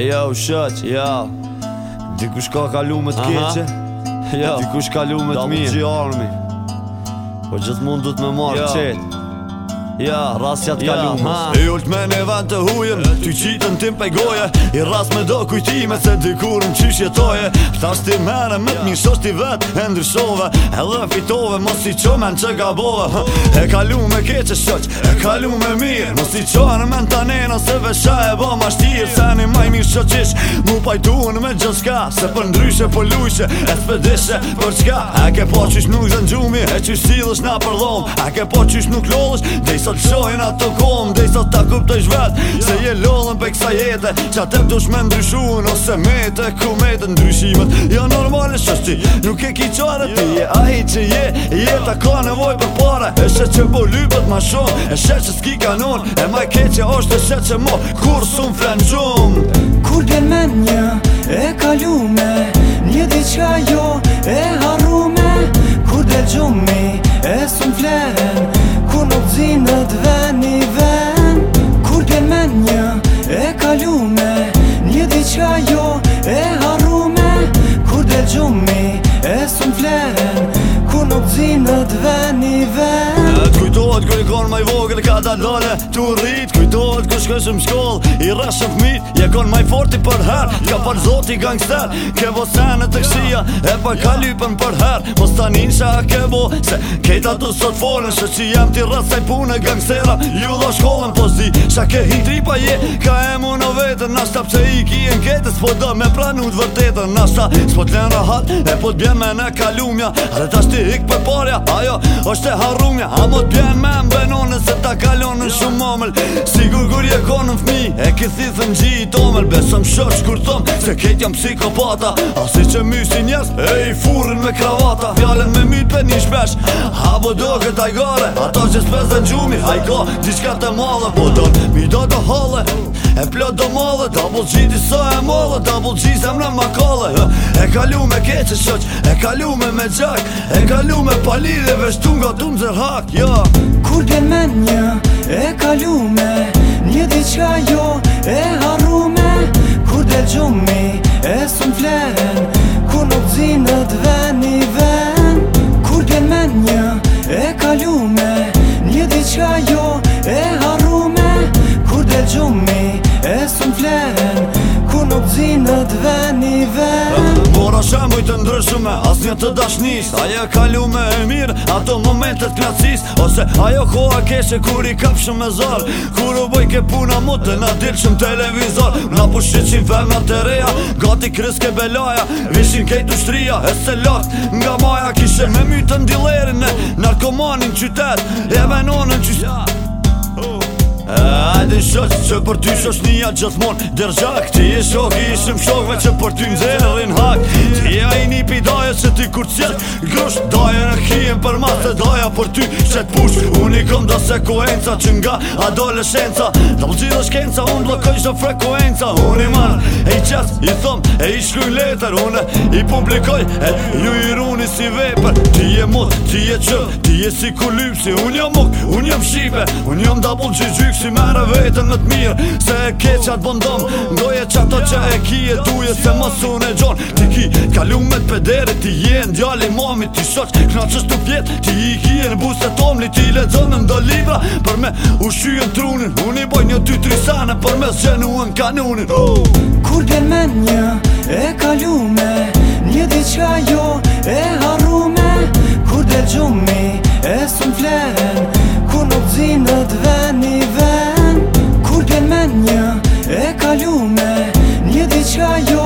jo, yo shot jo, Dikush ka kalu më të keqe Jo Dikush ka më të mirë të gjë Po gjithë mund du të me marë jo. qëtë Ja, rasjat ja, kalu ha E ullt me në vend të hujen Ty qitën tim pe goje I ras me do kujtime Se dikur në qysh jetoje Thas ti mene më të njësos ti vet E ndryshove dhe fitove Mos i men që bove E kalu me keqe shoq E kalu me mirë Mos i qonë me në tanena Se vesha e bo ma shtirë Se një maj mirë shoqish Mu pajtuhen me gjëska Se për ndryshe për lujshe E të pëdishe për çka E ke po qysh nuk zë E qysh silës na për lom E ke po qysh nuk lollës sa të ato kom Dhe i sot ta të i Se je lollën pe kësa jetë Që atë të dush me ndryshun Ose me të ku me ndryshimet Jo normal e shështi Nuk e ki qare ti je A që je Jetë a ka nevoj për pare E shet që bo lypet ma shumë E shet që s'ki kanon E maj keqe është e shet që mo Kur s'un më flenë gjumë Kur bjen një E kalume Një diqka jo E harume Kur del gjumë E s'un flere Në korma i ka ta nële të rritë Dohet kush ka shumë shkollë i rrashë fëmi Jekon kon më fort për herë ka pa zoti gangster ke vosen të kshia e pa kalypën për herë po tani sa ke bo se kejta tu sot forën se si jam ti rrasaj pune gangstera ju do shkollën po zdi sa ke hi pa je ka e mu në vetë na sta i ki en ke të po me pranu të vërtetën na s'po të lënë rahat e po të me na kalumja edhe tash ti për parë ajo është e harrumja a mo të bjem me se ta kalon në shumë Sigur kur je konë në fmi E këthi thëm gji i tomel Besëm shoq kur thëm Se ket jam psikopata Asi si që my si njës E i furën me kravata Fjallën me mytë për një shpesh Ha bo do këtë ajgare Ato që s'pes dhe në gjumi Hajko, diqka të malë Po do në mi do të halë E plot do malë Double G di so e malë Double G zem në makale E kalu me keqë shoq E kalu me me gjak E kalu me pali dhe veshtu nga tumë zërhak Kur bjen një E kalume, një diqka jo, e harume Kur del gjumi, e sun flere ndërshume As një të dashnis Aja ka lume e mirë Ato momentet knacis Ose ajo koha keshe Kur i kapshëm e zarë Kur u bojke puna mutë Në shumë televizor Në pushit qim ferna të reja Gati kryske belaja Vishin kejt u shtria E se lakt nga maja Kishe me mytën dilerin e Narkomanin qytet E venonën qytet Ajde shoq që për ty shosh nija gjithmon Dërgjak Ti e shok i ishëm shokve që për ty nxelin hak Ti e i nipi daje që ti kur qëtë Grush daje në kijen për ma të daja për ty qëtë push Unë i këm da sekuenca Që nga adolescenca Dabë po gjithë shkenca Unë blokoj shë frekuenca Unë i marë E i qëtë i thëm E i shkuj letër Unë i publikoj E ju i runi si veper Ti e mod Ti e qëtë Ti e si kulypsi Unë jam muk Unë jam shipe Unë jam double gjithë si Mereve vetën në të mirë Se e keqat bëndëm Ndoje që ato që e kije duje Se e gjonë Ti ki kalu me të pederi Ti je djali mami Ti shoq këna qështë të vjetë Ti i kije në buse tomli Ti le ledzonë në do libra Për me ushqyën trunin Unë i boj një ty tri Për me zhenu në kanunin Kur bjen me një e kalume Një diqka jo e harume 这有。